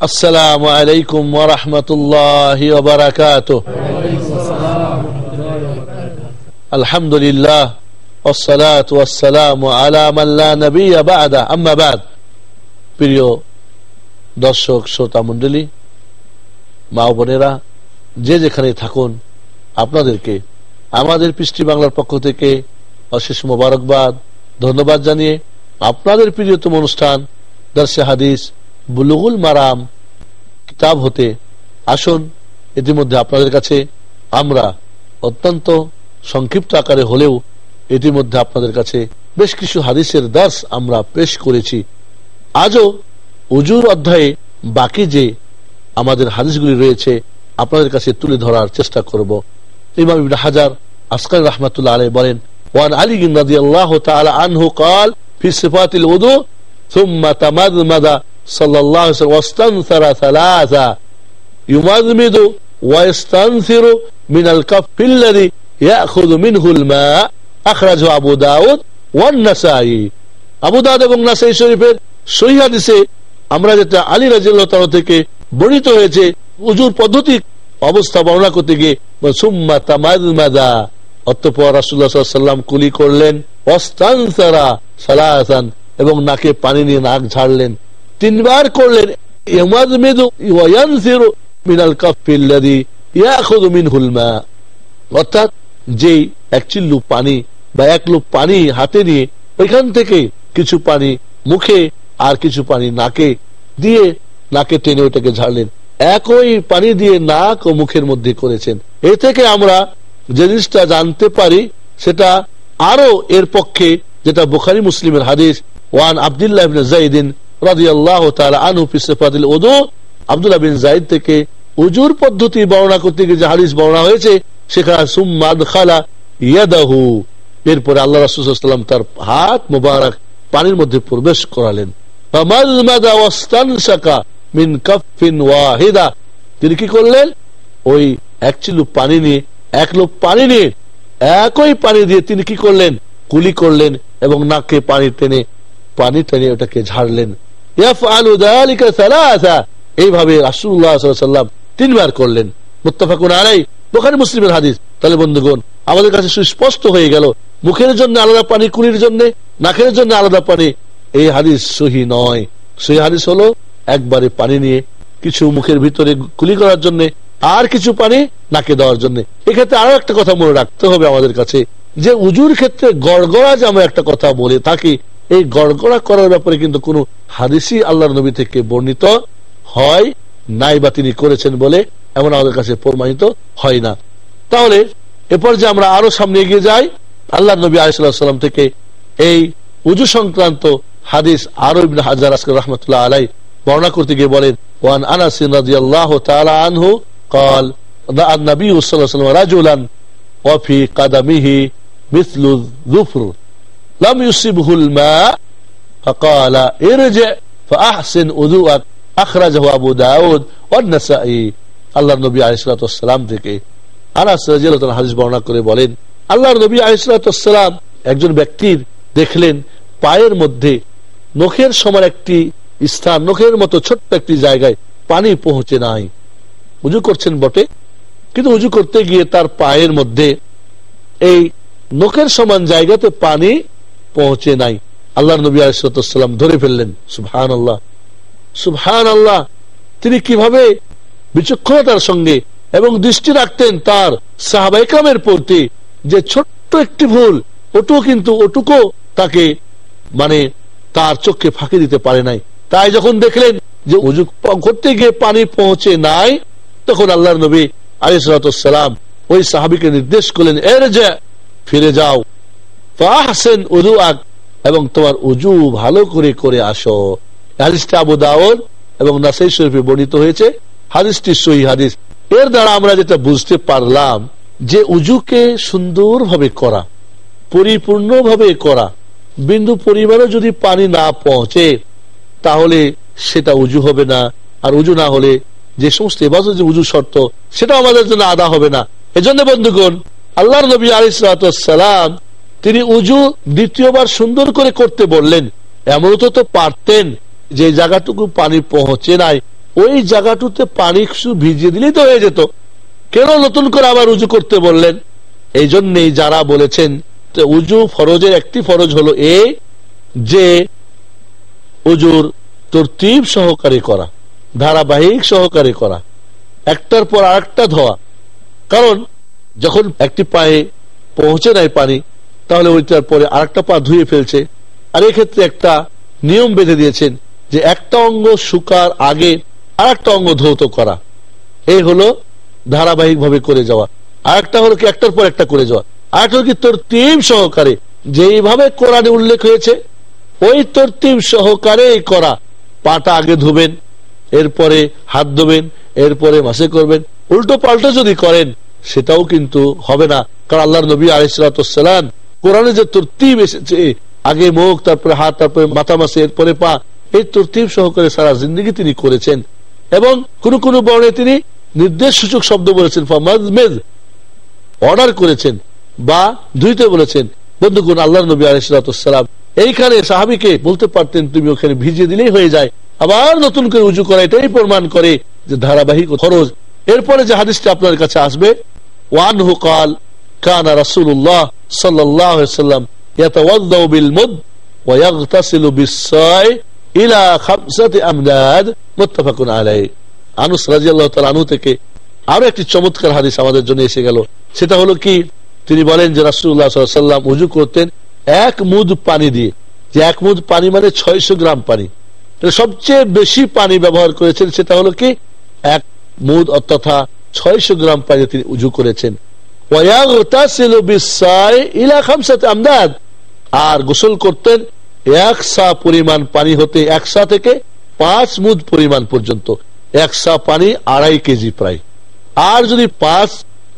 السلام عليكم ورحمة الله وبركاته الحمد لله والصلاة والسلام على من لا نبي بعد أما بعد প্রিয় দর্শক শ্রোতা মন্ডলী মা বোনেরা যে যেখানে থাকুন আপনাদেরকে আমাদের পৃষ্টি বাংলার পক্ষ থেকে অশেষ মোবারকবাদ ধন্যবাদ জানিয়ে আপনাদের প্রিয়তম অনুষ্ঠান দর্শে হাদিস বুলুগুল মারাম কিতাব হতে আসুন ইতিমধ্যে আপনাদের কাছে আমরা অত্যন্ত সংক্ষিপ্ত আকারে হলেও ইতিমধ্যে আপনাদের কাছে বেশ কিছু হাদিসের দাস আমরা পেশ করেছি আজও উজুর অধ্যায়ে বাকি যে আমাদের হাদিসগুলি রয়েছে আপনাদের কাছে তুলে ধরার চেষ্টা করব ইমাম ইবনে হাজার আসকার রহমাতুল্লাহ আলাইহি বলেন ওয়ান আলী রাদিয়াল্লাহু তাআলা আনহু قال في صفات الوضوء ثم تمضمض صلى الله عليه وسلم واستنثر ثلاثا يمضمض ويستنثر من الكف الذي يأخذ منه الماء أخرجه أبو داود والنسائي আবু দাউদ এবং নাসাই শরীফের সহি হাদিসে আমরা যেটা আলী রাজিয়াল্লাহু তাআলা থেকে বর্ণিত হয়েছে উজুর পদ্ধতি অবস্থা বর্ণনা করতে গিয়ে সুম্মা তামাদমাদা অতঃপর রাসূলুল্লাহ সাল্লাল্লাহু আলাইহি সাল্লাম কুলি করলেন ওয়াস্তানসারা সালাসান এবং নাকে পানি নিয়ে নাক ঝাড়লেন তিনবার করলেন টেনে ওইটাকে ঝাড়লেন। একই পানি দিয়ে নাক ও মুখের মধ্যে করেছেন। এ থেকে আমরা যে জিনিসটা জানতে পারি, সেটা আরও এর পক্ষে, যেটা বুখারি, মুসলিমের হাদিস, ওয়ান আবদুল্লাহ জাইদিন আনহু ফি সিফাতিল উযু বিন জাইদ থেকে উজুর পদ্ধতি বর্ণনা করতে গিয়ে বর্ণনা হয়েছে, সেখানে সুম্মা আদখালা ইয়াদাহু। এরপরে আল্লাহ তার হাত মুবারক পানির মধ্যে প্রবেশ করালেন। মিন কাফিন ওয়াহিদা। তিনি কি করলেন? ওই এক চিলু পানি নিয়ে, এক লোক পানি নিয়ে, একই পানি দিয়ে তিনি কি করলেন? কুলি করলেন এবং নাকে পানি টেনে পানি টেনে ওটাকে ঝাড়লেন। এইভাবে রাসুল্লাহ তিনবার করলেন। মুত্তাফাকুন আলাই বোখারি মুসলিমের হাদিস। তাহলে বন্ধুগণ, আমাদের কাছে সুস্পষ্ট হয়ে গেল, মুখের জন্য আলাদা পানি, কুলির জন্য, নাকের জন্য আলাদা পানি। এই হাদিস সহি নয়। সহি হাদিস হলো, একবারে পানি নিয়ে, কিছু মুখের ভিতরে কুলি করার জন্য, আর কিছু পানি নাকে দেওয়ার জন্য। এক্ষেত্রে আরও একটা কথা মনে রাখতে হবে আমাদের কাছে, যে উজুর ক্ষেত্রে গড়গড়া যে আমরা একটা কথা বলে থাকি এই গড়গড়া করার ব্যাপারে কিন্তু কোন হাদিসি আল্লাহর নবী থেকে বর্ণিত হয় নাই বা তিনি করেছেন বলে এমন আমাদের কাছে প্রমাণিত হয় না তাহলে এরপর যে আমরা আরো সামনে এগিয়ে যাই আল্লাহ নবী আলাইসাল্লাম থেকে এই উজু সংক্রান্ত হাদিস আরো ইবনে হাজার আজকে রহমতুল্লাহ আলাই বর্ণনা করতে গিয়ে বলেন ওয়ান আনাস রাদিয়াল্লাহু তাআলা আনহু قال دعا النبي صلى الله عليه وسلم رجلا وفي قدمه مثل الظفر لم يصبه الماء فقال ارجع فأحسن وضوءك أخرجه أبو داود والنسائي আল্লাহ নবী আলিসালাম থেকে আনাস রাজিয়াল্লাহ হাদিস বর্ণনা করে বলেন আল্লাহর নবী আলিসালাম একজন ব্যক্তির দেখলেন পায়ের মধ্যে নখের সমান একটি স্থান নখের মতো ছোট্ট একটি জায়গায় পানি পৌঁছে নাই উজু করছেন বটে কিন্তু উজু করতে গিয়ে তার পায়ের মধ্যে এই নখের সমান জায়গাতে পানি পৌঁছে নাই। আল্লাহ নবী আলাইসালাম ধরে ফেললেন সুবহান আল্লাহ সুবহান আল্লাহ তিনি কীভাবে বিচক্ষণতার সঙ্গে এবং দৃষ্টি রাখতেন তার সাহাবাইকামের প্রতি যে ছোট্ট একটি ভুল, ওটুকু কিন্তু ওটুকু তাকে মানে তার চোখে ফাঁকি দিতে পারে নাই। তাই যখন দেখলেন যে উজু করতে গিয়ে পানি পৌঁছে নাই, তখন আল্লাহ নবী আলিসালাম ওই সাহাবিকে নির্দেশ করলেন, এর যে, ফিরে যাও। ফাহসেন উজু আক এবং তোমার উজু ভালো করে করে আসো। হাদিসটি আবু দাউদ এবং নাসাই শরীফে বর্ণিত হয়েছে। হাদিসটি সহি হাদিস। এর দ্বারা আমরা যেটা বুঝতে পারলাম যে উজুকে সুন্দরভাবে করা, পরিপূর্ণভাবে করা, বিন্দু পরিমাণে যদি পানি না পৌঁছে, তাহলে সেটা উজু হবে না। আর উজু না হলে যে সমস্ত এবাজত যে উজু শর্ত সেটা আমাদের জন্য আদা হবে না। এজন্য বন্ধুগণ, আল্লাহর নবী আলিসালাম তিনি উজু দ্বিতীয়বার সুন্দর করে করতে বললেন এমন তো তো পারতেন যে জায়গাটুকু পানি পৌঁছে নাই। ওই জায়গাটুতে পানি শুধু ভিজিয়ে দিলেই তো হয়ে যেত। কেন নতুন করে আবার উজু করতে বললেন? এই জন্যই যারা বলেছেন উজু ফরজের একটি ফরজ হলো এ, যে উজুর তরতিব সহকারে করা, ধারাবাহিক সহকারে করা, একটার পর আরেকটা ধোয়া। কারণ যখন একটি পায়ে পৌঁছে নাই পানি তাহলে ওইটার পরে আরেকটা পা ধুয়ে ফেলছে। আর এক্ষেত্রে একটা নিয়ম বেঁধে দিয়েছেন যে একটা অঙ্গ শুকার আগে আর একটা অঙ্গ ধৌত করা। এই হলো ধারাবাহিক ভাবে করে যাওয়া। আর একটা হলো কি, একটার পর একটা করে যাওয়া। আর একটা কি তোর টিম সহকারে। যেইভাবে কোরআনে উল্লেখ হয়েছে, ওই তরতিব সহকারে করা। পাটা আগে ধুবেন, এরপরে হাত ধোবেন, এরপরে মাসে করবেন। উল্টো পাল্টো যদি করেন, সেটাও কিন্তু হবে না। কারণ আল্লাহ নবী আলিসালাম কোরআনে যে তরতিব এসেছে, আগে মুখ, তারপরে হাত, তারপরে মাথা মাসে, এরপরে পা, এই তরতিব সহকারে সারা জিন্দগি তিনি করেছেন। এবং কোন কোন বর্ণে তিনি নির্দেশ সূচক শব্দ বলেছেন অর্ডার করেছেন, বা ধুইতে বলেছেন। বন্ধুগুন আল্লাহ নবী আলিসালাম এইখানে সাহাবিকে বলতে পারতেন, তুমি ওখানে ভিজিয়ে দিলেই হয়ে যায়। আবার নতুন করে উজু করা, এটাই প্রমাণ করে যে ধারাবাহিক খরচ। এরপরে যে হাদিসটা আপনার কাছে আসবে ওয়ান হু কাল কানা রাসুল্লাহ সাল্লাম يتوضا بالمد ويغتسل بالصاع الى خمسه امداد متفق عليه আনুস রাদিয়াল্লাহু তাআলা আনহু থেকে আরো একটি চমৎকার হাদিস আমাদের জন্য এসে গেল সেটা হলো কি তিনি বলেন যে রাসূলুল্লাহ সাল্লাল্লাহু আলাইহি ওয়াসাল্লাম ওযু করতেন এক মুদ পানি দিয়ে যে এক মুদ পানি মানে ছয়শো গ্রাম পানি সবচেয়ে বেশি পানি ব্যবহার করেছেন সেটা হলো কি এক মুদ তথা ছয়শো গ্রাম পানি তিনি উজু করেছেন আর গোসল করতেন একশা পরিমাণ পানি হতে একশা থেকে পাঁচ মুদ পরিমাণ পর্যন্ত। একশা পানি আড়াই কেজি প্রায়। আর যদি পাঁচ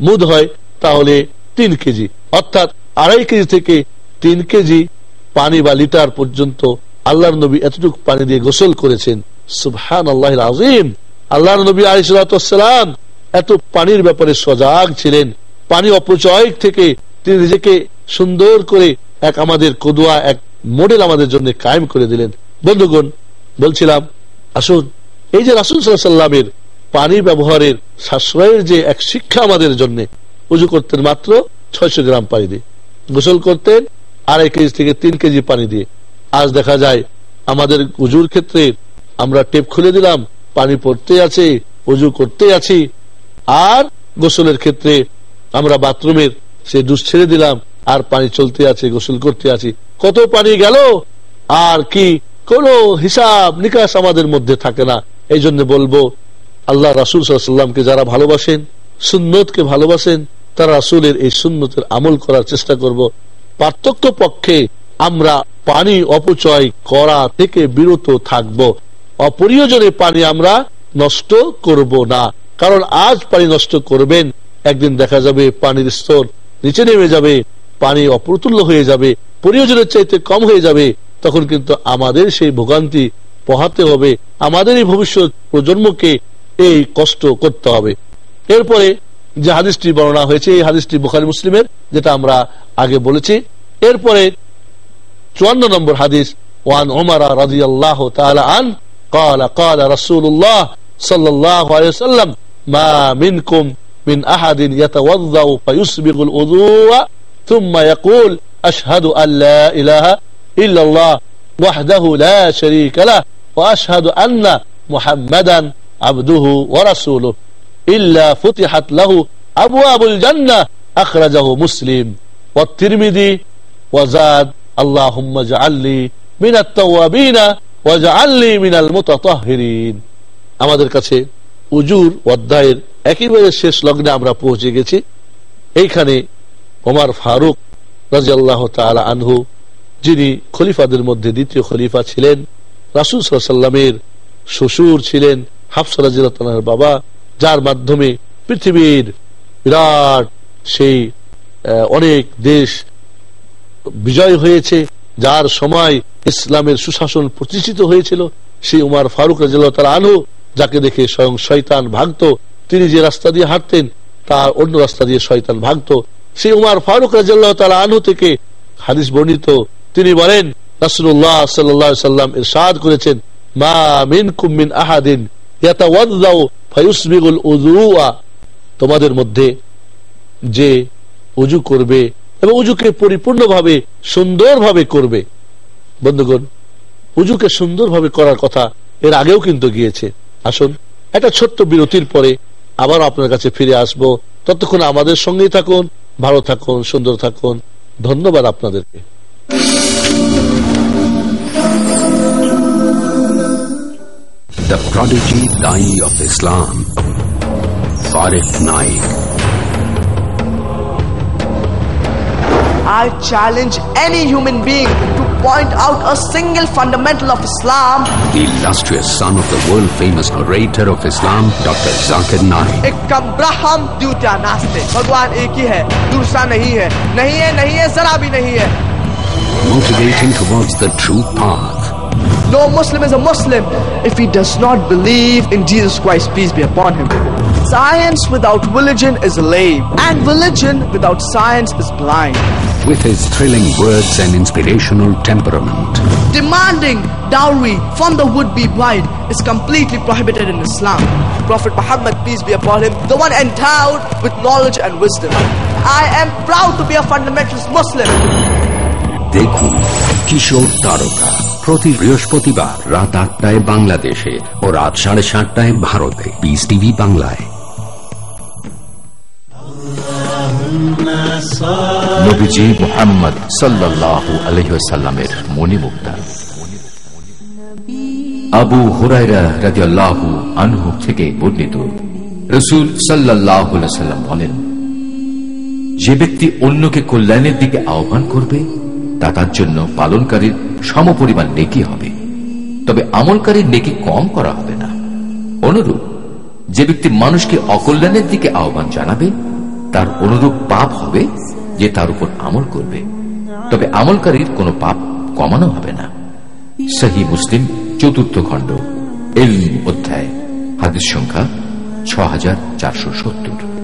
মুদ হয়, তাহলে তিন কেজি। অর্থাৎ আড়াই কেজি থেকে তিন কেজি পানি বা লিটার পর্যন্ত আল্লাহর নবী এতটুকু পানি দিয়ে গোসল করেছেন। সুবহান আল্লাহ আজিম আল্লাহর নবী আলিসাল্লাম এত পানির ব্যাপারে সজাগ ছিলেন। পানি অপচয় থেকে তিনি নিজেকে সুন্দর করে এক আমাদের কদুয়া, এক মডেল আমাদের জন্য কায়েম করে দিলেন। বন্ধুগণ, বলছিলাম, আসুন, এই যে রাসুল সাল্লামের পানি ব্যবহারের সাশ্রয়ের যে এক শিক্ষা আমাদের জন্য, উজু করতেন মাত্র ছয়শো গ্রাম পানি দিয়ে, গোসল করতেন আড়াই কেজি থেকে তিন কেজি পানি দিয়ে। আজ দেখা যায়, আমাদের উজুর ক্ষেত্রে আমরা টেপ খুলে দিলাম, পানি পড়তে আছে, উজু করতে আছি, আর গোসলের ক্ষেত্রে আমরা বাথরুমের সে দুষ ছেড়ে দিলাম, আর পানি চলতে আছে, গোসল করতে আছি। কত পানি গেল? আর কি? কোন হিসাব নিকাশ আমাদের মধ্যে থাকে না। এই জন্য বলব, আল্লাহ রাসুল সাল্লামকে যারা ভালোবাসেন, সুন্নতকে ভালোবাসেন, তারা রাসুলের এই সুন্নতের আমল করার চেষ্টা করব। পার্থক্য পক্ষে আমরা পানি অপচয় করা থেকে বিরত থাকব। অপরিয়োজনে পানি আমরা নষ্ট করব না। কারণ আজ পানি নষ্ট করবেন একদিন দেখা যাবে পানির স্তর নিচে নেমে যাবে পানি অপ্রতুল্য হয়ে যাবে প্রয়োজনের চাইতে কম হয়ে যাবে তখন কিন্তু আমাদের সেই ভোগান্তি পোহাতে হবে আমাদের এই ভবিষ্যৎ প্রজন্মকে এই কষ্ট করতে হবে এরপরে যে হাদিসটি বর্ণনা হয়েছে এই হাদিসটি বুখারি মুসলিমের যেটা আমরা আগে বলেছি এরপরে চুয়ান্ন নম্বর হাদিস ওয়ান ওমারা রাজি আল্লাহ আন قال قال رسول الله صلى الله عليه وسلم ما منكم من أحد يتوضأ فيسبغ الوضوء ثم يقول أشهد أن لا إله إلا الله وحده لا شريك له وأشهد أن محمدا عبده ورسوله. إلا فتحت له أبواب الجنة أخرجه مسلم والترمذي وزاد اللهم اجعل لي من التوابين واجعل لي من المتطهرين. আমাদের কাছে উজুর অধ্যায়ের একেবারে শেষ লগ্নে আমরা পৌঁছে গেছি। এইখানে ওমার ফারুক রাজিয়াল্লাহ তালা আনহু, যিনি খলিফাদের মধ্যে দ্বিতীয় খলিফা ছিলেন, রাসুল সাল্লামের শ্বশুর ছিলেন হাফসার বাবা, যার মাধ্যমে পৃথিবীর বিরাট সেই অনেক দেশ বিজয় হয়েছে, যার সময় ইসলামের সুশাসন প্রতিষ্ঠিত হয়েছিল, সেই উমার ফারুক রাজিয়াল আনহু যাকে দেখে স্বয়ং শয়তান ভাগত তিনি যে রাস্তা দিয়ে হাঁটতেন, তার অন্য রাস্তা দিয়ে শয়তান ভাগত সেই উমার ফারুক রাজিয়াল্লাহ তালা আনহু থেকে হাদিস বর্ণিত। তিনি বলেন রাসুল্লাহ সাল্লাম ইরশাদ করেছেন, মা মিন কুমিন আহাদিন তোমাদের মধ্যে যে উজু করবে এবং উজুকে পরিপূর্ণভাবে, সুন্দরভাবে করবে। বন্ধুগণ উজুকে সুন্দরভাবে করার কথা এর আগেও কিন্তু গিয়েছে। আসুন। একটা ছোট্ট বিরতির পরে আবার আপনার কাছে ফিরে আসব। ততক্ষণ আমাদের সঙ্গেই থাকুন ভালো থাকুন সুন্দর থাকুন। ধন্যবাদ আপনাদেরকে। The prodigy Dai of Islam, Farif Naik. I challenge any human being to point out a single fundamental of Islam. The illustrious son of the world famous orator of Islam, Dr. Zakir Naik. एक कब्राहम द्यूटा नास्ते भगवान एक ही है दूसरा नहीं है नहीं है नहीं है जरा भी नहीं है Motivating towards the true path. No Muslim is a Muslim if he does not believe in Jesus Christ, peace be upon him. Science without religion is lame, and religion without science is blind. With his thrilling words and inspirational temperament. Demanding dowry from the would-be bride is completely prohibited in Islam. Prophet Muhammad, peace be upon him, the one endowed with knowledge and wisdom. I am proud to be a fundamentalist Muslim. দেখুন কিশোর তারকা প্রতি বৃহস্পতিবার রাত আটটায় বাংলাদেশে ও রাত সাড়ে সাতটায় ভারতে পিস টিভি বাংলায় নবীজি মোহাম্মদ সাল্লাহ আলহ্লামের আবু হুরাইরা আনহু থেকে বর্ণিত রসুল সাল্লাহ সাল্লাম বলেন, যে ব্যক্তি অন্যকে কল্যাণের দিকে আহ্বান করবে, তা তার জন্য পালনকারীর সমপরিমাণ নেকি হবে। তবে আমলকারীর নেকি কম করা হবে না। অনুরূপ, যে ব্যক্তি মানুষকে অকল্যাণের দিকে আহ্বান জানাবে তার অনুরূপ পাপ হবে যে তার উপর আমল করবে। তবে আমলকারীর কোনো পাপ কমানো হবে না। সহি মুসলিম, চতুর্থ খণ্ড এল অধ্যায়, হাদিস সংখ্যা ছ হাজার চারশো সত্তর।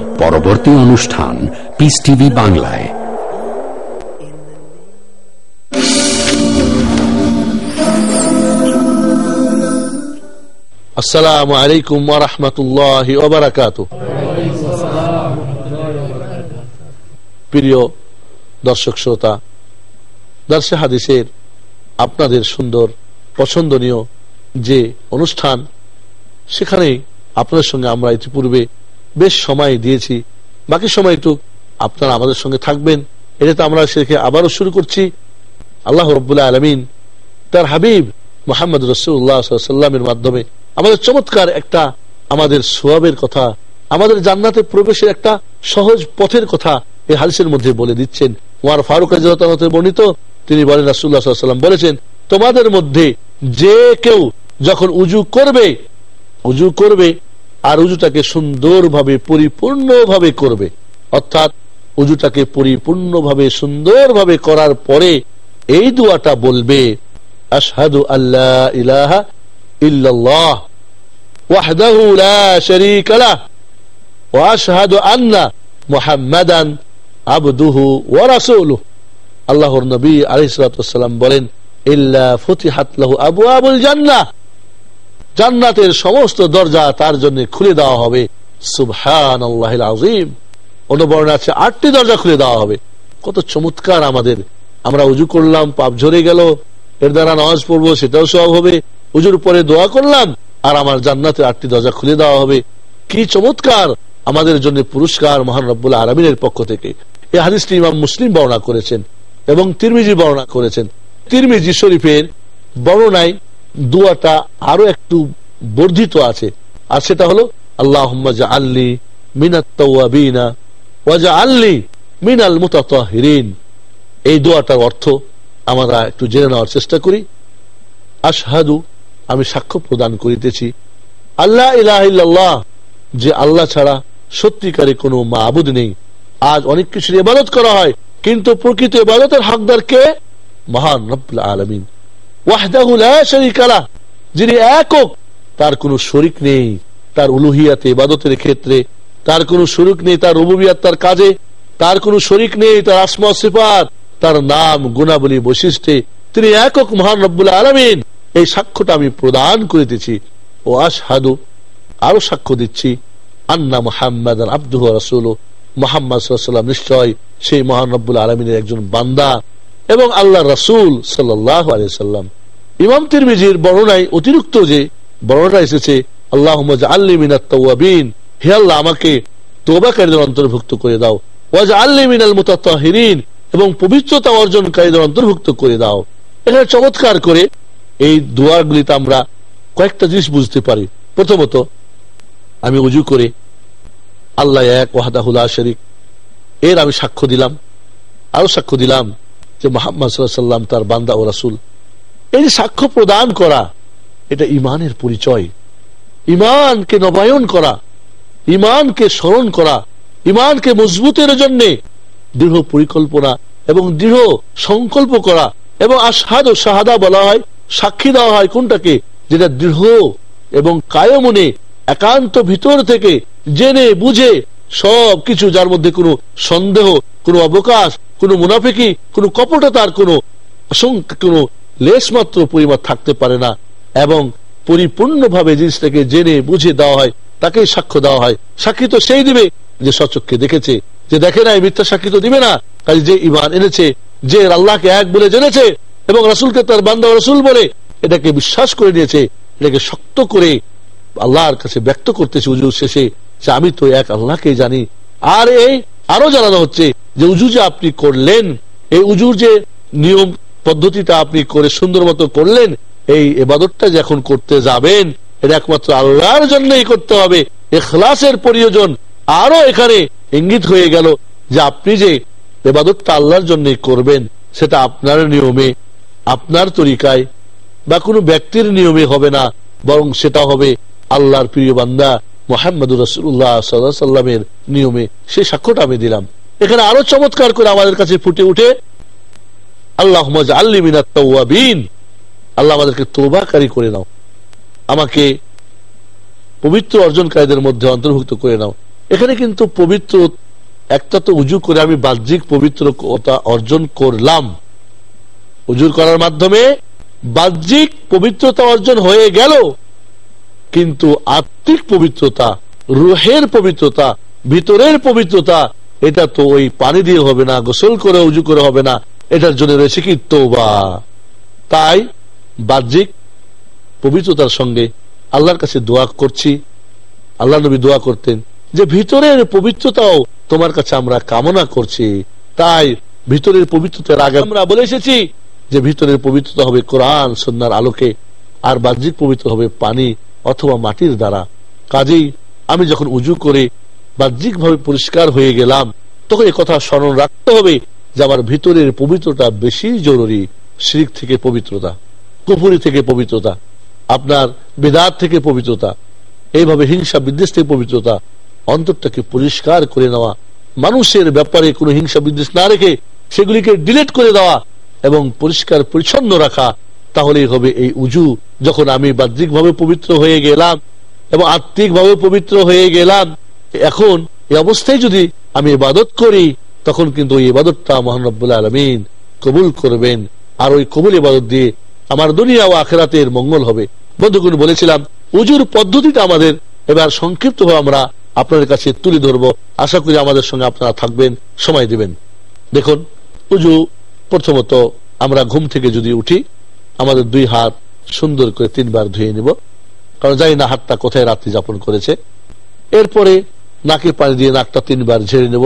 পরবর্তী অনুষ্ঠান পিস টিভি বাংলায়। আসসালামু আলাইকুম ওরহমতুল্লাহ ওবরাকাত প্রিয় দর্শক শ্রোতা দর্শে হাদিসের আপনাদের সুন্দর, পছন্দনীয় যে অনুষ্ঠান সেখানে আপনাদের সঙ্গে আমরা ইতিপূর্বে বেশ সময় দিয়েছি। বাকি সময়টুক আপনারা আমাদের সঙ্গে থাকবেন। এটা তো আমরা সেখানে আবারও শুরু করছি। আল্লাহ রব্বুল্লাহ আলমিন তার হাবিব মোহাম্মদ রসুল্লাহ সাল্লামের মাধ্যমে আমাদের চমৎকার একটা আমাদের সোয়াবের কথা, আমাদের জান্নাতে প্রবেশের একটা সহজ পথের কথা এই হাদিসের মধ্যে বলে দিচ্ছেন। ওয়ার ফারুক বর্ণিত, তিনি বলেন রাসুল্লাহ সাল্লাম বলেছেন, তোমাদের মধ্যে যে কেউ যখন উজু করবে উজু করবে আর উজুটাকে সুন্দরভাবে পরিপূর্ণভাবে করবে। অর্থাৎ উজুটাকে পরিপূর্ণভাবে সুন্দরভাবে করার পরে এই দোয়াটা বলবে, আশহাদু আল্লাহ ইলাহা ইল্লাল্লাহ ওয়াহদাহু লা শারীকা ওয়া আশহাদু আন্না মুহাম্মাদান আবদুহু ওয়া রাসূলুহু। আল্লাহর নবী আলাইহিস সালাম বলেন, ইল্লা ফুতিহাত লাহু আবওয়াবুল জান্নাহ। জান্নাতের সমস্ত দরজা তার জন্য খুলে দেওয়া হবে। সুবহান আল্লাহ আজিম অনুবরণ আছে, আটটি দরজা খুলে দেওয়া হবে। কত চমৎকার আমাদের। আমরা উজু করলাম, পাপ ঝরে গেল। এর দ্বারা নামাজ পড়ব, সেটাও সব হবে। উজুর পরে দোয়া করলাম, আর আমার জান্নাতের আটটি দরজা খুলে দেওয়া হবে। কি চমৎকার আমাদের জন্য পুরস্কার মহান রব্বুল আলমিনের পক্ষ থেকে। এই হাদিসটি ইমাম মুসলিম বর্ণনা করেছেন এবং তিরমিজি বর্ণনা করেছেন। তিরমিজি শরীফের বর্ণনায় দুয়াটা আরও একটু বর্ধিত আছে। আর সেটা হলো আল্লাহ আল্লি মিনাত্তাবিনা ওয়াজা আল্লি মিনাল মুতাহিরিন এই দোয়াটার অর্থ আমরা একটু জেনে নেওয়ার চেষ্টা করি। আশহাদু, আমি সাক্ষ্য প্রদান করিতেছি। আল্লাহ ইলাহ যে আল্লাহ ছাড়া সত্যিকারে কোনো মাবুদ নেই। আজ অনেক কিছুর ইবাদত করা হয়, কিন্তু প্রকৃত ইবাদতের হকদার কে? মহান রব্বুল আলমিন। যিনি একক, তার কোনো শরিক নেই। তার উলুহিয়াতে ইবাদতের ক্ষেত্রে তার শরিক নেই, তার রুবুবিয়াত কাজে। তার শরিক নেই, তার তার নাম, গুণাবলী, বৈশিষ্ট্যে তিনি একক মহান রব্বুল আলমিন। এই সাক্ষ্যটা আমি প্রদান করিতেছি। ও আশহাদু আরও সাক্ষ্য দিচ্ছি। আন্না মোহাম্মদ আব্দুহ রসুল মোহাম্মদ নিশ্চয় সেই মহান আলমিনের একজন বান্দা। এবং আল্লাহ রসুল সাল্লাহ আলিয়াল্লাম ইমাম তিরমিজির বর্ণনায় অতিরিক্ত যে বর্ণনা এসেছে আল্লাহ আল্লি মিনাত্তাবিন হে আল্লাহ, আমাকে তোবাকারীদের অন্তর্ভুক্ত করে দাও। ওয়াজ আল্লি মিনাল মুতাহিরিন এবং পবিত্রতা অর্জনকারীদের অন্তর্ভুক্ত করে দাও। এখানে চমৎকার করে এই দোয়ারগুলিতে আমরা কয়েকটা জিনিস বুঝতে পারি। প্রথমত, আমি উজু করে আল্লাহ এক ওয়াহাদাহুল্লাহ শরিক, এর আমি সাক্ষ্য দিলাম। আরও সাক্ষ্য দিলাম। যে মোহাম্মদ সাল্লাম তার বান্দা ও রাসুল। এই সাক্ষ্য প্রদান করা, এটা ইমানের পরিচয়। ইমানকে নবায়ন করা ইমানকে স্মরণ করা ইমানকে মজবুতের জন্য দৃঢ় পরিকল্পনা এবং দৃঢ় সংকল্প করা এবং আসাদ ও শাহাদা বলা হয়, সাক্ষী দেওয়া হয় কোনটাকে? যেটা দৃঢ় এবং কায়মনে একান্ত ভিতর থেকে জেনে, বুঝে সব কিছু যার মধ্যে কোনো সন্দেহ, কোনো অবকাশ, কোনো মুনাফিকি, কোনো কপটতার, কোনো কোনো লেশ মাত্র পরিমাণ থাকতে পারে না এবং পরিপূর্ণভাবে জিনিসটাকে জেনে, বুঝে দেওয়া হয়, তাকেই সাক্ষ্য দেওয়া হয়। সাক্ষী তো সেই দিবে যে সচক্ষে দেখেছে, যে দেখে নাই, মিথ্যা সাক্ষী তো দিবে না। কাজে যে ইমান এনেছে, যে আল্লাহকে এক বলে জেনেছে এবং রাসুলকে তার বান্দা রসুল বলে, এটাকে বিশ্বাস করে নিয়েছে, এটাকে শক্ত করে আল্লাহর কাছে ব্যক্ত করতেছে উজুর শেষে। যে আমি তো এক আল্লাহকে জানি। আর এই আরও জানানো হচ্ছে যে উজু যে আপনি করলেন, এই উজুর যে নিয়ম পদ্ধতিটা আপনি করে সুন্দর মতো করলেন, এই এবাদতটা যখন করতে যাবেন, এটা একমাত্র আল্লাহর জন্যই করতে হবে। এখলাসের প্রয়োজন আরও এখানে ইঙ্গিত হয়ে গেল যে আপনি যে এবাদতটা আল্লাহর জন্যই করবেন, সেটা আপনার নিয়মে, আপনার তরিকায়, বা কোনো ব্যক্তির নিয়মে হবে না, বরং সেটা হবে আল্লাহর প্রিয় বান্দা। মোহাম্মদ রসুল্লাহ সাল্লামের নিয়মে সেই সাক্ষ্যটা আমি দিলাম। এখানে আরও চমৎকার করে আমাদের কাছে ফুটে উঠে আল্লাহ আল্লি মিনাত্তাবিন আল্লাহ আমাদেরকে তোবাকারী করে নাও। আমাকে পবিত্র অর্জনকারীদের মধ্যে অন্তর্ভুক্ত করে নাও। এখানে কিন্তু পবিত্র, একটা তো উজু করে আমি বাহ্যিক পবিত্রতা অর্জন করলাম। উজুর করার মাধ্যমে বাহ্যিক পবিত্রতা অর্জন হয়ে গেল। কিন্তু আত্মিক পবিত্রতা, রুহের পবিত্রতা, ভিতরের পবিত্রতা, এটা তো ওই পানি দিয়ে হবে না, গোসল করে, উজু করে হবে না, এটার জন্য রয়েছে কি তোবা তাই বাহ্যিক পবিত্রতার সঙ্গে আল্লাহর কাছে দোয়া করছি, আল্লাহ নবী দোয়া করতেন যে ভিতরের পবিত্রতাও তোমার কাছে আমরা কামনা করছি। তাই ভিতরের পবিত্রতার আগে আমরা বলে এসেছি যে ভিতরের পবিত্রতা হবে কোরআন সন্ন্যার আলোকে, আর বাহ্যিক পবিত্র হবে পানি। অথবা মাটির দ্বারা। কাজেই আমি যখন উজু করে বাহ্যিক ভাবে পরিষ্কার হয়ে গেলাম, তখন কথা স্মরণ রাখতে হবে যে আমার ভিতরের পবিত্রতা বেশি জরুরি, শিরিক থেকে পবিত্রতা কুপুরি থেকে পবিত্রতা, আপনার বেদাত থেকে পবিত্রতা, এইভাবে হিংসা বিদ্বেষ থেকে পবিত্রতা, অন্তরটাকে পরিষ্কার করে নেওয়া, মানুষের ব্যাপারে কোনো হিংসা বিদ্বেষ না রেখে সেগুলিকে ডিলেট করে দেওয়া এবং পরিষ্কার পরিচ্ছন্ন রাখা তাহলেই হবে এই উজু, যখন আমি বাহ্যিক ভাবে পবিত্র হয়ে গেলাম এবং আত্মিক ভাবে পবিত্র হয়ে গেলাম, এখন এই অবস্থায় যদি আমি ইবাদত করি, তখন কিন্তু ওই ইবাদতটা মহানবুল্লাহ আলমিন কবুল করবেন। আর ওই কবুল ইবাদত দিয়ে আমার দুনিয়া ও আখেরাতের মঙ্গল হবে। বন্ধুগুলো বলেছিলাম, উজুর পদ্ধতিটা আমাদের, এবার সংক্ষিপ্ত আমরা আপনাদের কাছে তুলে ধরবো। আশা করি আমাদের সঙ্গে আপনারা থাকবেন, সময় দিবেন। দেখুন, উজু, প্রথমত আমরা ঘুম থেকে যদি উঠি আমাদের দুই হাত সুন্দর করে তিনবার ধুয়ে নিব। কারণ জানি না হাতটা কোথায় রাত্রি যাপন করেছে। এরপরে নাকে পানি দিয়ে নাকটা তিনবার ঝেড়ে নেব।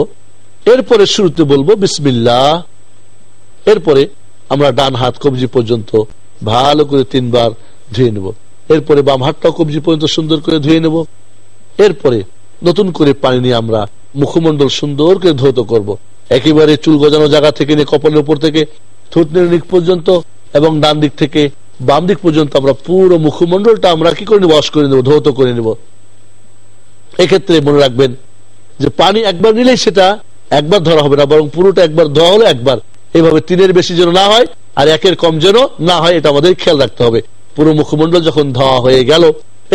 এরপরে শুরুতে বলব বিসমিল্লা এরপরে আমরা ডান হাত কবজি পর্যন্ত ভালো করে তিনবার ধুয়ে নেব। এরপরে বাম হাতটাও কবজি পর্যন্ত সুন্দর করে ধুয়ে নেব। এরপরে নতুন করে পানি নিয়ে আমরা মুখমন্ডল সুন্দর করে ধৌত করব। একেবারে চুল গজানো জায়গা থেকে নিয়ে কপালের উপর থেকে থুতনের দিক পর্যন্ত এবং ডান দিক থেকে বাম দিক পর্যন্ত আমরা পুরো মুখমন্ডলটা আমরা কি করে নেব? ওয়াশ করে নেব, ধৌত করে নেব। এক্ষেত্রে মনে রাখবেন যে পানি একবার নিলেই সেটা একবার ধরা হবে না, বরং পুরোটা একবার ধোয়া হলো একবার। এইভাবে তিনের বেশি যেন না হয় আর একের কম যেন না হয়, এটা আমাদের খেয়াল রাখতে হবে। পুরো মুখমন্ডল যখন ধোয়া হয়ে গেল,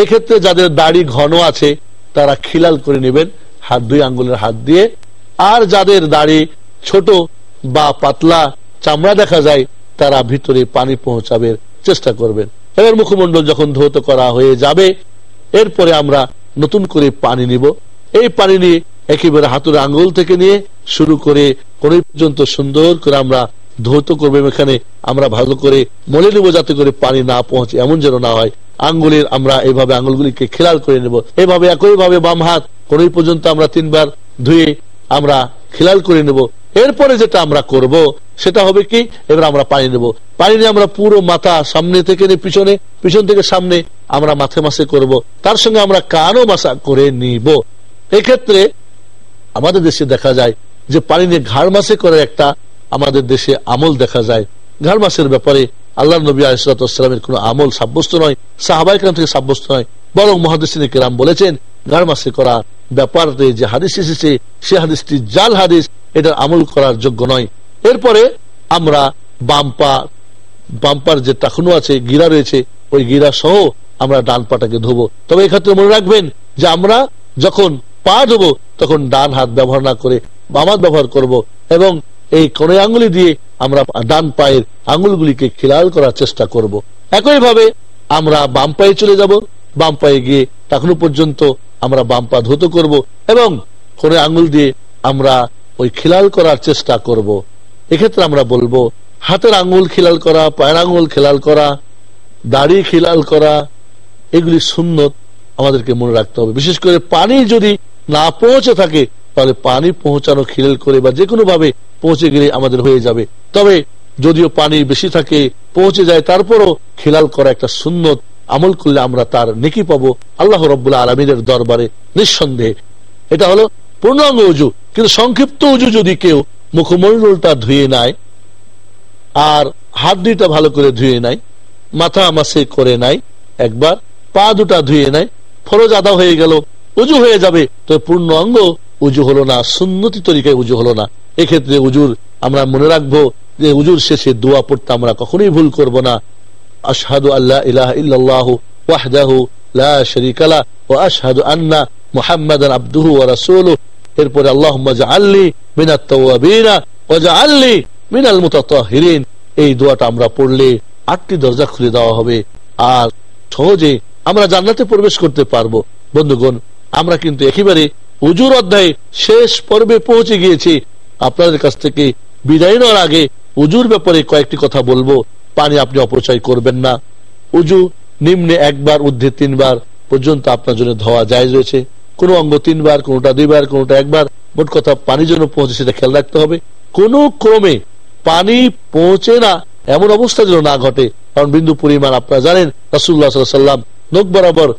এক্ষেত্রে যাদের দাড়ি ঘন আছে, তারা খিলাল করে নেবেন, হাত দুই আঙ্গুলের হাত দিয়ে। আর যাদের দাড়ি ছোট বা পাতলা চামড়া দেখা যায় তারা ভিতরে পানি পৌঁছাবে চেষ্টা করবেন। এবার মুখমন্ডল যখন ধৌত করা হয়ে যাবে, এরপরে আমরা নতুন করে পানি নিব। এই পানি নিয়ে একেবারে হাতুর আঙ্গুল থেকে নিয়ে শুরু করে কোন পর্যন্ত সুন্দর করে আমরা ধৌত করব এখানে আমরা ভালো করে মলে নেব যাতে করে পানি না পৌঁছে, এমন যেন না হয়। আঙ্গুলের আমরা এইভাবে আঙ্গুলগুলিকে খেলাল করে নেব। এভাবে একই ভাবে বাম হাত কোন পর্যন্ত আমরা তিনবার ধুয়ে আমরা খেলাল করে নেব। এরপরে যেটা আমরা করব, সেটা হবে কি? এবার আমরা পানি নেব। পানি নিয়ে আমরা পুরো মাথা সামনে থেকে পিছনে, পিছন থেকে সামনে আমরা মাথে মাসে করব। তার সঙ্গে আমরা কানও মাসা করে নিব। এক্ষেত্রে আমাদের দেশে দেখা যায় যে পানি নিয়ে ঘাড় মাসে করে একটা আমাদের দেশে আমল দেখা যায়। ঘাড় মাসের ব্যাপারে আল্লাহ নবী আলিসালামের কোন আমল সাব্যস্ত নয় সাহাবাই সাহাবাইকার থেকে সাব্যস্ত নয়। বরং মহাদিসিন কেরাম বলেছেন, ঘাড় মাসে করা ব্যাপারে যে হাদিস এসেছে, সে হাদিসটি জাল হাদিস। এটার আমল করার যোগ্য নয়। এরপরে আমরা বাম্পা, বাম্পার যে টাকুনো আছে, গিরা রয়েছে, ওই গিরা সহ আমরা ডান পাটাকে ধোবো। তবে এক্ষেত্রে মনে রাখবেন যে আমরা যখন পা ধোবো, তখন ডান হাত ব্যবহার না করে বাম হাত ব্যবহার করব এবং এই কনে আঙ্গুলি দিয়ে আমরা ডান পায়ের আঙ্গুলগুলিকে খিলাল করার চেষ্টা করব। একইভাবে আমরা বাম পায়ে চলে যাব। বাম পায়ে গিয়ে তখনও পর্যন্ত আমরা বাম পা ধুত করব এবং কনে আঙ্গুল দিয়ে আমরা ওই খিলাল করার চেষ্টা করব। এক্ষেত্রে আমরা বলব, হাতের আঙ্গুল খিলাল করা, পায়ের আঙ্গুল খেলাল করা, দাড়ি খিলাল করা, এগুলি সুন্নত আমাদেরকে মনে রাখতে হবে। বিশেষ করে পানি যদি না পৌঁছে থাকে, তাহলে পানি পৌঁছানো, খিলাল করে বা যে কোনো ভাবে পৌঁছে গেলে আমাদের হয়ে যাবে। তবে যদিও পানি বেশি থাকে, পৌঁছে যায়, তারপরও খিলাল করা একটা সুন্নত আমল করলে আমরা তার নেকি পাবো। আল্লাহ রব্বুল্লাহ আলমীদের দরবারে নিঃসন্দেহে। এটা হলো পূর্ণাঙ্গ উজু, কিন্তু সংক্ষিপ্ত উজু যদি কেউ মুখমণ্ডলটা ধুয়ে নেয়, আর হাত দুইটা ভালো করে ধুয়ে নেয়, মাথা মাসে করে নাই একবার পা দুটা ধুয়ে নেয়, ফরজ আদা হয়ে গেল, উজু হয়ে যাবে, তো পূর্ণ অঙ্গ উজু হলো না, সুন্নতি তরিকায় উজু হলো না। এক্ষেত্রে উজুর আমরা মনে রাখব যে উজুর শেষে দোয়া পড়তে আমরা কখনোই ভুল করব না। আশহাদু আল্লাহ ইলাহ ইল্লাল্লাহ ওয়াহদাহু লা শারীকা লা ওয়া আন্না মুহাম্মাদান আবদুহু ওয়া রাসূলুহু। এরপরে আল্লাহ জাআলনি মিনাত তাওয়াবিনা ওয়া মিনাল মুতাতাহহিরিন এই দোয়াটা আমরা পড়লে আটটি দরজা খুলে দেওয়া হবে আর সহজে আমরা জান্নাতে প্রবেশ করতে পারব। বন্ধুগণ, আমরা কিন্তু একেবারে উজুর অধ্যায়ে শেষ পর্বে পৌঁছে গিয়েছি। আপনাদের কাছ থেকে বিদায় নেওয়ার আগে উজুর ব্যাপারে কয়েকটি কথা বলব। পানি আপনি অপচয় করবেন না। উজু নিম্নে একবার, ঊর্ধ্বে তিনবার পর্যন্ত আপনার জন্য ধোয়া যায় রয়েছে। কোন অঙ্গ তিনবার, কোনটা দুইবার, কোনটা একবার, মোট কথা পানি জন্য পৌঁছে সেটা খেয়াল রাখতে হবে। কোন ক্রমে পানি পৌঁছে না, এমন অবস্থা যেন না ঘটে। কারণ বিন্দু পরিমাণ আপনারা জানেন রাসুল্লাহ সাল্লাম নখ বরাবর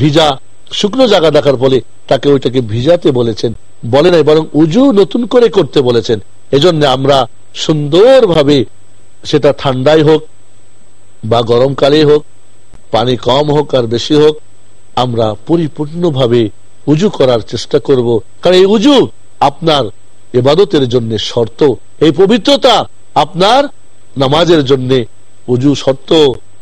ভিজা, শুকনো জায়গা দেখার ফলে তাকে ওইটাকে ভিজাতে বলেছেন। বলে নাই, বরং উজু নতুন করে করতে বলেছেন। এজন্য আমরা সুন্দরভাবে সেটা ঠান্ডাই হোক বা গরমকালে হোক, পানি কম হোক আর বেশি হোক, আমরা পরিপূর্ণভাবে উজু করার চেষ্টা করব। কারণ এই উজু আপনার এবাদতের জন্য শর্ত। এই পবিত্রতা আপনার নামাজের জন্য উজু শর্ত।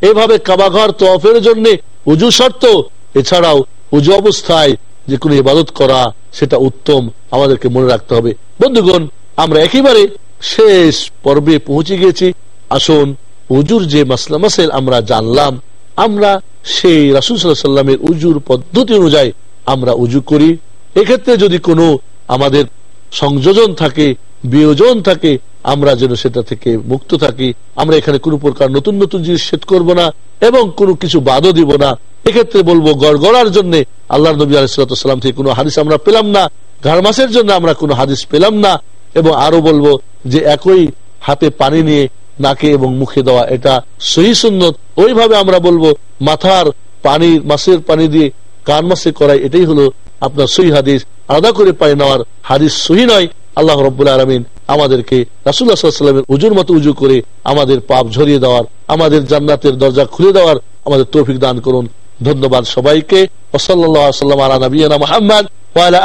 এভাবে কাবাঘর তফের জন্য উজু শর্ত। এছাড়াও উজু অবস্থায় যে কোনো ইবাদত করা, সেটা উত্তম আমাদেরকে মনে রাখতে হবে। বন্ধুগণ, আমরা একেবারে শেষ পর্বে পৌঁছে গেছি। আসুন, উজুর যে মাসলা মাসেল আমরা জানলাম। আমরা সেই রাসুল সাল্লামের উজুর পদ্ধতি অনুযায়ী আমরা উজু করি। এক্ষেত্রে যদি কোনো আমাদের সংযোজন থাকে, বিয়োজন থাকে, আমরা যেন সেটা থেকে মুক্ত থাকি। আমরা এখানে কোনো প্রকার নতুন নতুন জিনিস সেট করব না এবং কোনো কিছু বাদও দিব না। এক্ষেত্রে বলব, গড়গড়ার জন্য আল্লাহ নবী আলাইসালাম থেকে কোনো হাদিস আমরা পেলাম না। ঘাড় মাসের জন্য আমরা কোনো হাদিস পেলাম না। এবং আরও বলব যে একই হাতে পানি নিয়ে নাকে এবং মুখে দেওয়া এটা সহি সুন্নত। ওইভাবে আমরা বলব, মাথার পানি, মাছের পানি দিয়ে কান মাসে করাই, এটাই হলো আপনার সহি হাদিস। আলাদা করে পানি নেওয়ার হাদিস সহি নয়। আল্লাহ রব্বুল আলমিন আমাদেরকে রাসুল্লাহামের উজুর মতো উজু করে আমাদের পাপ ঝরিয়ে দেওয়ার, আমাদের জান্নাতের দরজা খুলে দেওয়ার আমাদের তৌফিক দান করুন। ধন্যবাদ সবাইকে। ওসল্লাম আলা নবীনা মোহাম্মদ ওয়ালা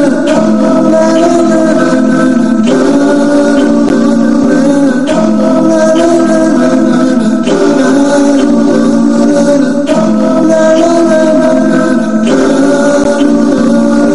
Come on.